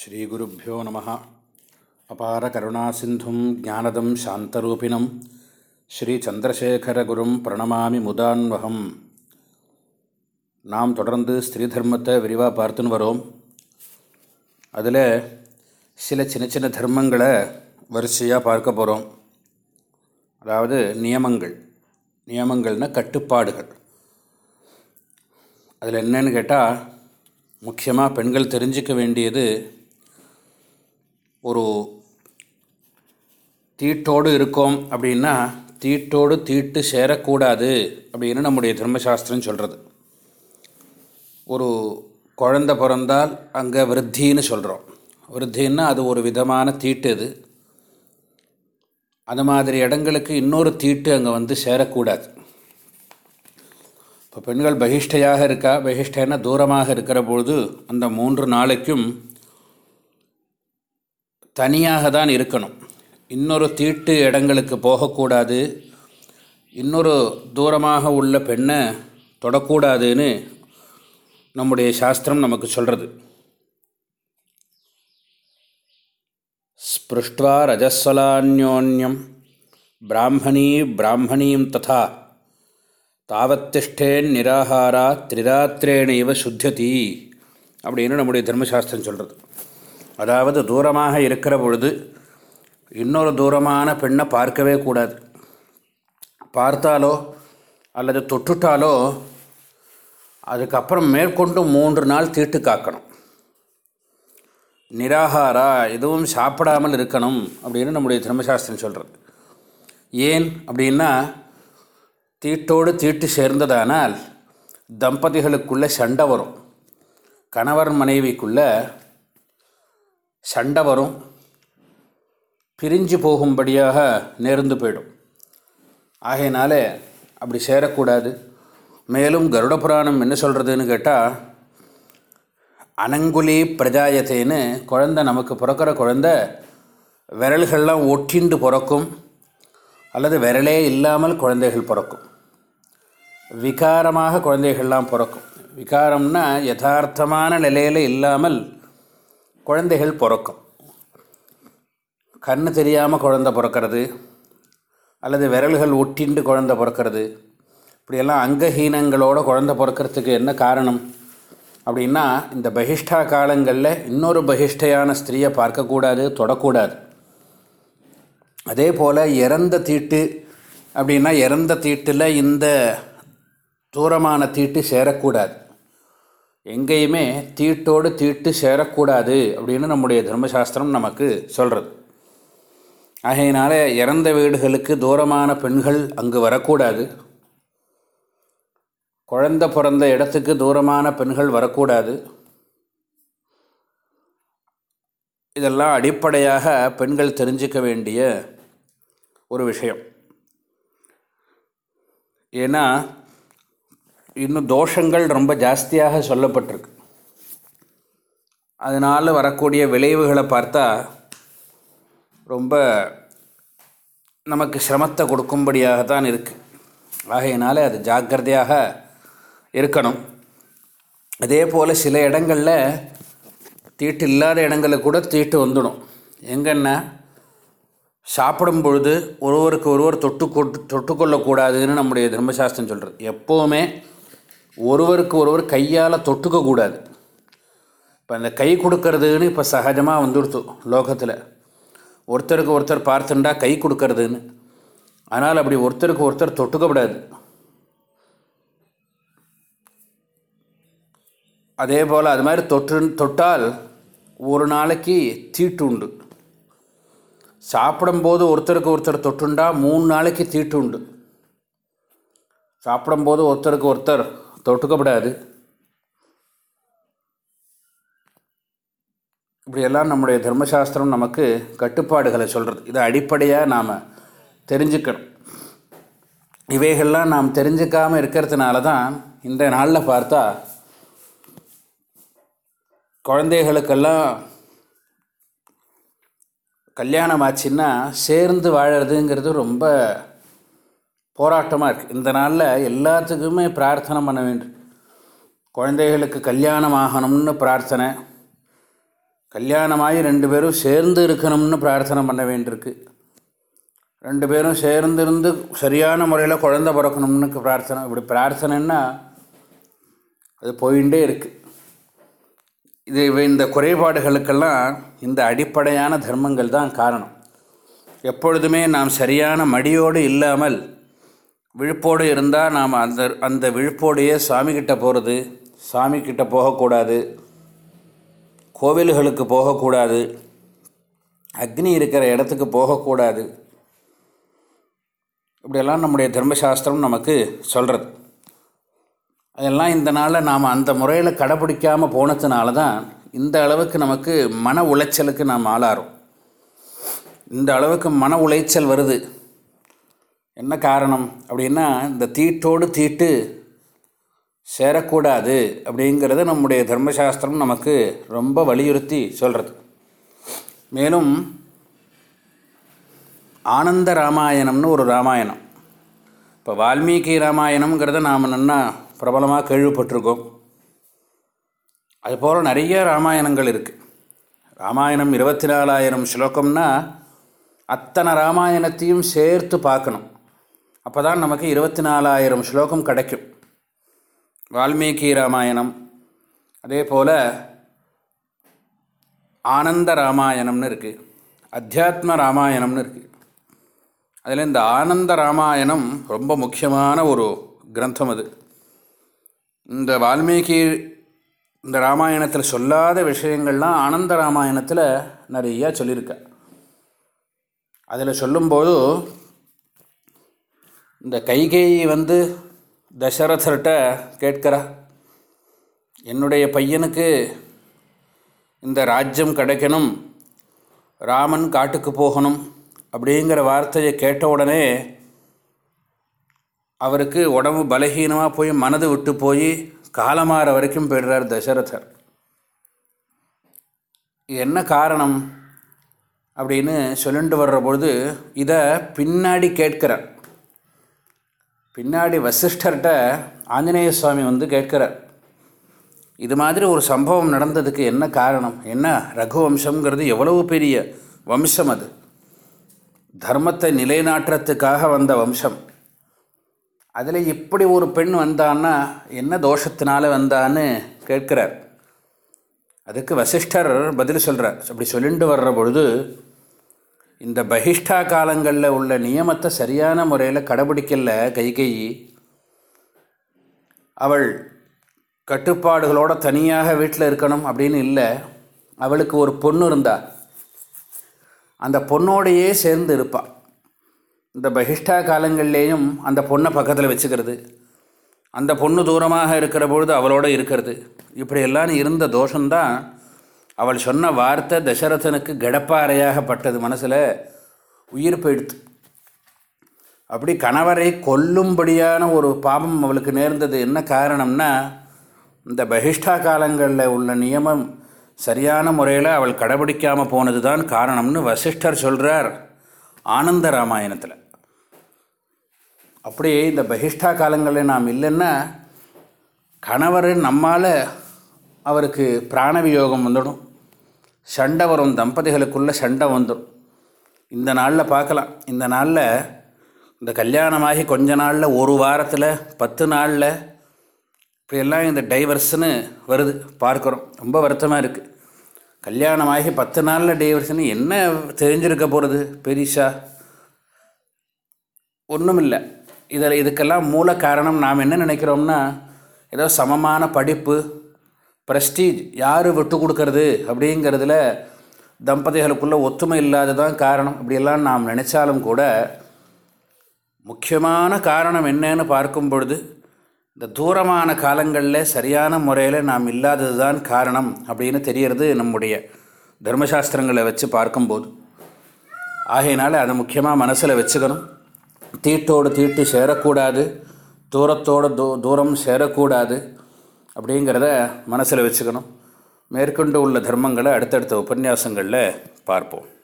ஸ்ரீகுருப்போ நம. அபார கருணா சிந்தும் ஜானதம் சாந்தரூபிணம் ஸ்ரீச்சந்திரசேகரகுரும் பிரணமாமி முதான்வகம். நாம் தொடர்ந்து ஸ்திரீ தர்மத்தை விரிவாக பார்த்துன்னு வரோம். அதில் சில சின்ன சின்ன தர்மங்களை வரிசையாக பார்க்க போகிறோம் அதாவது நியமங்கள். நியமங்கள்னால் கட்டுப்பாடுகள். அதில் என்னன்னு கேட்டால் முக்கியமாக பெண்கள் தெரிஞ்சிக்க வேண்டியது ஒரு தீட்டோடு இருக்கோம் அப்படின்னா தீட்டோடு தீட்டு சேரக்கூடாது அப்படின்னு நம்முடைய தர்மசாஸ்திரம் சொல்கிறது ஒரு குழந்த பிறந்தால் அங்கே விருத்தின்னு சொல்கிறோம் விருத்தின்னா அது ஒரு விதமான தீட்டு இது அந்த மாதிரி இடங்களுக்கு இன்னொரு தீட்டு அங்கே வந்து சேரக்கூடாது. இப்போ பெண்கள் பகிஷ்டையாக இருக்கா? பகிஷ்டைன்னா தூரமாக இருக்கிற பொழுது அந்த மூன்று நாளைக்கும் தனியாக தான் இருக்கணும். இன்னொரு தீட்டு இடங்களுக்கு போகக்கூடாது. இன்னொரு தூரமாக உள்ள பெண்ணை தொடக்கூடாதுன்னு நம்முடைய சாஸ்திரம் நமக்கு சொல்கிறது ஸ்பிருஷ்டுவா ரஜஸ்வலான்யோன்யம். பிராமணீ பிராமணீம் ததா. தாவத்திஷ்டேன் நிராகாரா திரிராத்திரேணைவ சுத்தியதி. அப்படின்னு நம்முடைய தர்மசாஸ்திரம் சொல்கிறது அதாவது தூரமாக இருக்கிற பொழுது இன்னொரு தூரமான பெண்ணை பார்க்கவே கூடாது. பார்த்தாலோ அல்லது தொட்டுட்டாலோ அதுக்கப்புறம் மேற்கொண்டு மூன்று நாள் தீட்டு காக்கணும். நிராகாரா எதுவும் சாப்பிடாமல் இருக்கணும் அப்படின்னு நம்முடைய தர்மசாஸ்திரம் சொல்கிறது ஏன் அப்படின்னா தீட்டோடு தீட்டு சேர்ந்ததானால் தம்பதிகளுக்குள்ளே சண்டை வரும். கணவர் மனைவிக்குள்ளே சண்டை வரும். பிரிஞ்சு போகும்படியாக நேர்ந்து போயிடும். ஆகையினால அப்படி சேரக்கூடாது. மேலும் கருட புராணம் என்ன சொல்கிறதுன்னு கேட்டால் அனங்குலி பிரஜாயத்தைன்னு குழந்த நமக்கு பிறக்கிற குழந்த விரல்கள்லாம் ஒட்டிண்டு பிறக்கும். அல்லது விரலே இல்லாமல் குழந்தைகள் பிறக்கும். விகாரமாக குழந்தைகள்லாம் பிறக்கும். விகாரம்னா யதார்த்தமான நிலையில் இல்லாமல் குழந்தைகள் பிறக்கும். கண்ணு தெரியாமல் குழந்த பிறக்கிறது அல்லது விரல்கள் ஒட்டிண்டு குழந்த பிறக்கிறது. இப்படியெல்லாம் அங்கஹீனங்களோட குழந்த பிறக்கிறதுக்கு என்ன காரணம்? அப்படின்னா இந்த பகிஷ்டா காலங்களில் இன்னொரு பகிஷ்டையான ஸ்திரீயை பார்க்கக்கூடாது தொடக்கூடாது. அதே போல் இறந்த தீட்டு அப்படின்னா இறந்த தீட்டில் இந்த தூரமான தீட்டு சேரக்கூடாது. எங்கேயுமே தீட்டோடு தீட்டு சேரக்கூடாது அப்படின்னு நம்முடைய தர்மசாஸ்திரம் நமக்கு சொல்கிறது ஆகையினால இறந்த வீடுகளுக்கு தூரமான பெண்கள் அங்கு வரக்கூடாது. குழந்த பிறந்த இடத்துக்கு தூரமான பெண்கள் வரக்கூடாது. இதெல்லாம் அடிப்படையாக பெண்கள் தெரிஞ்சிக்க வேண்டிய ஒரு விஷயம். ஏன்னா இன்னும் தோஷங்கள் ரொம்ப ஜாஸ்தியாக சொல்லப்பட்டிருக்கு. அதனால் வரக்கூடிய விளைவுகளை பார்த்தா ரொம்ப நமக்கு சிரமத்தை கொடுக்கும்படியாக தான் இருக்குது ஆகையினால அது ஜாக்கிரதையாக இருக்கணும். அதே போல் சில இடங்களில் தீட்டு இல்லாத இடங்களில் கூட தீட்டு வந்துடும். எங்கன்னா சாப்பிடும் பொழுது ஒருவருக்கு ஒருவர் தொட்டு கொட்டு தொட்டுக்கொள்ளக்கூடாதுன்னு நம்முடைய தர்மசாஸ்திரம் சொல்கிறது எப்போவுமே ஒருவருக்கு ஒருவர் கையால் தொட்டுக்கக்கூடாது இப்போ அந்த கை கொடுக்கறதுன்னு இப்போ சகஜமாக வந்துடுத்து லோகத்தில். ஒருத்தருக்கு ஒருத்தர் பார்த்துண்டா கை கொடுக்கறதுன்னு. ஆனால் அப்படி ஒருத்தருக்கு ஒருத்தர் தொட்டுக்கப்படாது அதே போல் அது மாதிரி தொற்று தொட்டால் ஒரு நாளைக்கு தீட்டு உண்டு. சாப்பிடும்போது ஒருத்தருக்கு ஒருத்தர் தொட்டுண்டா மூணு நாளைக்கு தீட்டு உண்டு. சாப்பிடும்போது ஒருத்தருக்கு ஒருத்தர் தொட்டுக்கப்படாது. இப்படியெல்லாம் நம்முடைய தர்மசாஸ்திரம் நமக்கு கட்டுப்பாடுகளை சொல்கிறது இதை அடிப்படையாக நாம் தெரிஞ்சுக்கணும். இவைகள்லாம் நாம் தெரிஞ்சுக்காமல் இருக்கிறதுனால தான் இந்த நாளில் பார்த்தா குழந்தைகளுக்கெல்லாம் கல்யாணம் ஆச்சுன்னா சேர்ந்து வாழறதுங்கிறது ரொம்ப போராட்டமாக இருக்குது இந்த நாளில் எல்லாத்துக்குமே பிரார்த்தனை பண்ண வேண்டும். குழந்தைகளுக்கு கல்யாணம் ஆகணும்னு பிரார்த்தனை கல்யாணமாகி ரெண்டு பேரும் சேர்ந்து இருக்கணும்னு பிரார்த்தனை பண்ண வேண்டியிருக்கு. ரெண்டு பேரும் சேர்ந்து இருந்து சரியான முறையில் குழந்த பிறக்கணும்னு பிரார்த்தனை இப்படி பிரார்த்தனைன்னா அது போயிட்டே இருக்குது இது இந்த குறைபாடுகளுக்கெல்லாம் இந்த அடிப்படையான தர்மங்கள் தான் காரணம். எப்பொழுதுமே நாம் சரியான மடியோடு இல்லாமல் விழுப்போடு இருந்தால் நாம் அந்த அந்த விழுப்போடையே சாமிக்கிட்ட போகிறது சாமிக்கிட்ட போகக்கூடாது கோவில்களுக்கு போகக்கூடாது அக்னி இருக்கிற இடத்துக்கு போகக்கூடாது. இப்படியெல்லாம் நம்முடைய தர்மசாஸ்திரம் நமக்கு சொல்கிறது அதெல்லாம் இந்த நாளில் நாம் அந்த முறையில் கடைப்பிடிக்காமல் போனதுனால தான் இந்த அளவுக்கு நமக்கு மன உளைச்சலுக்கு நாம் ஆளாரோம் இந்த அளவுக்கு மன உளைச்சல் வருது. என்ன காரணம்? அப்படின்னா இந்த தீட்டோடு தீட்டு சேரக்கூடாது அப்படிங்கிறத நம்முடைய தர்மசாஸ்திரம் நமக்கு ரொம்ப வலியுறுத்தி சொல்கிறது மேலும் ஆனந்த ராமாயணம்னு ஒரு ராமாயணம். இப்போ வால்மீகி ராமாயணம்ங்கிறத நாம் நன்னா பிரபலமாக கேள்விப்பட்டிருக்கோம். அதுபோல் நிறைய ராமாயணங்கள் இருக்குது ராமாயணம் இருபத்தி நாலாயிரம் ஸ்லோகம்னா அத்தனை ராமாயணத்தையும் சேர்த்து பார்க்கணும். அப்போ தான் நமக்கு இருபத்தி நாலாயிரம் ஸ்லோகம் கிடைக்கும். வால்மீகி ராமாயணம் அதே போல் ஆனந்த ராமாயணம்னு இருக்குது அத்தியாத்ம ராமாயணம்னு இருக்குது அதில் இந்த ஆனந்த ராமாயணம் ரொம்ப முக்கியமான ஒரு கிரந்தம் அது. இந்த வால்மீகி இந்த ராமாயணத்தில் சொல்லாத விஷயங்கள்லாம் ஆனந்த ராமாயணத்தில் நிறையா சொல்லியிருக்க. அதில் சொல்லும்போது இந்த கைகை வந்து தசரதர்கிட்ட கேட்கிறா என்னுடைய பையனுக்கு இந்த ராஜ்யம் கிடைக்கணும் ராமன் காட்டுக்கு போகணும் அப்படிங்கிற வார்த்தையை கேட்ட உடனே அவருக்கு உடம்பு பலகீனமாக போய் மனது விட்டு போய் காலமாற வரைக்கும் போயிடுறார் தசரதர். என்ன காரணம்? அப்படின்னு சொல்லிட்டு வர்ற பொழுது இதை பின்னாடி கேட்கிறார். பின்னாடி வசிஷ்டர்கிட்ட ஆஞ்சநேய சுவாமி வந்து கேட்கிறார் இது மாதிரி ஒரு சம்பவம் நடந்ததுக்கு என்ன காரணம்? என்ன? ரகுவம்சங்கிறது எவ்வளவு பெரிய வம்சம் அது? தர்மத்தை நிலைநாட்டுறதுக்காக வந்த வம்சம். அதில் இப்படி ஒரு பெண் வந்தான்னா என்ன தோஷத்தினால வந்தான்னு கேட்கிறார். அதுக்கு வசிஷ்டர் பதில் சொல்கிறார் அப்படி சொல்லிட்டு வர்ற பொழுது இந்த பகிஷ்டா காலங்களில் உள்ள நியமத்தை சரியான முறையில் கடைபிடிக்கல கைகையி அவள் கட்டுப்பாடுகளோடு தனியாக வீட்டில் இருக்கணும் அப்படின்னு இல்லை. அவளுக்கு ஒரு பொண்ணு இருந்தா. அந்த பொண்ணோடையே சேர்ந்து இருப்பாள் இந்த பகிஷ்டா காலங்கள்லேயும் அந்த பொண்ணை பக்கத்தில் வச்சுக்கிறது. அந்த பொண்ணு தூரமாக இருக்கிற பொழுது அவளோட இருக்கிறது. இப்படியெல்லாம் இருந்த தோஷந்தான் அவள் சொன்ன வார்த்தை தசரதனுக்கு கடப்பாறையாகப்பட்டது மனசில் உயிர் போயிடுத்து. அப்படி கணவரை கொல்லும்படியான ஒரு பாபம் அவளுக்கு நேர்ந்தது. என்ன காரணம்னா இந்த பகிஷ்டா காலங்களில் உள்ள நியமம் சரியான முறையில் அவள் கடைபிடிக்காமல் போனது தான் காரணம்னு வசிஷ்டர் சொல்கிறார் ஆனந்த ராமாயணத்தில். அப்படியே இந்த பகிஷ்டா காலங்களில் நாம் இல்லைன்னா கணவர் நம்மால் அவருக்கு பிராணவியோகம் வந்துடும். சண்டை வரும் தம்பதிகளுக்குள்ளே சண்டை வந்துடும் இந்த நாளில் பார்க்கலாம். இந்த நாளில் இந்த கல்யாணமாகி கொஞ்ச நாளில் ஒரு வாரத்தில் பத்து நாளில் இப்படியெல்லாம் இந்த டைவர்ஸ்னு வருது. பார்க்குறோம். ரொம்ப வருத்தமாக இருக்குது கல்யாணமாகி பத்து நாளில் டைவர்ஸ்னு என்ன தெரிஞ்சிருக்க போகிறது பெரிஷா ஒன்றும் இல்லை இதில் இதுக்கெல்லாம் மூல காரணம் நாம் என்ன நினைக்கிறோம்னா ஏதோ சமமான படிப்பு ப்ரெஸ்டீஜ் யார் விட்டு கொடுக்கறது அப்படிங்கிறதுல தம்பதிகளுக்குள்ள ஒத்துமை இல்லாததான் காரணம். இப்படியெல்லாம் நாம் நினச்சாலும் கூட முக்கியமான காரணம் என்னன்னு பார்க்கும் பொழுது இந்த தூரமான காலங்களில் சரியான முறையில் நாம் இல்லாதது தான் காரணம் அப்படின்னு தெரியறது நம்முடைய தர்மசாஸ்திரங்களை வச்சு பார்க்கும்போது. ஆகையினால அதை முக்கியமாக மனசில் வச்சுக்கணும். தீட்டோடு தீட்டு சேரக்கூடாது. தூரத்தோடு தூ தூரம் சேரக்கூடாது. அப்படிங்கிறத மனசில் வச்சுக்கணும். மேற்கொண்டு உள்ள தர்மங்களை அடுத்தடுத்த உபன்யாசங்களில் பார்ப்போம்.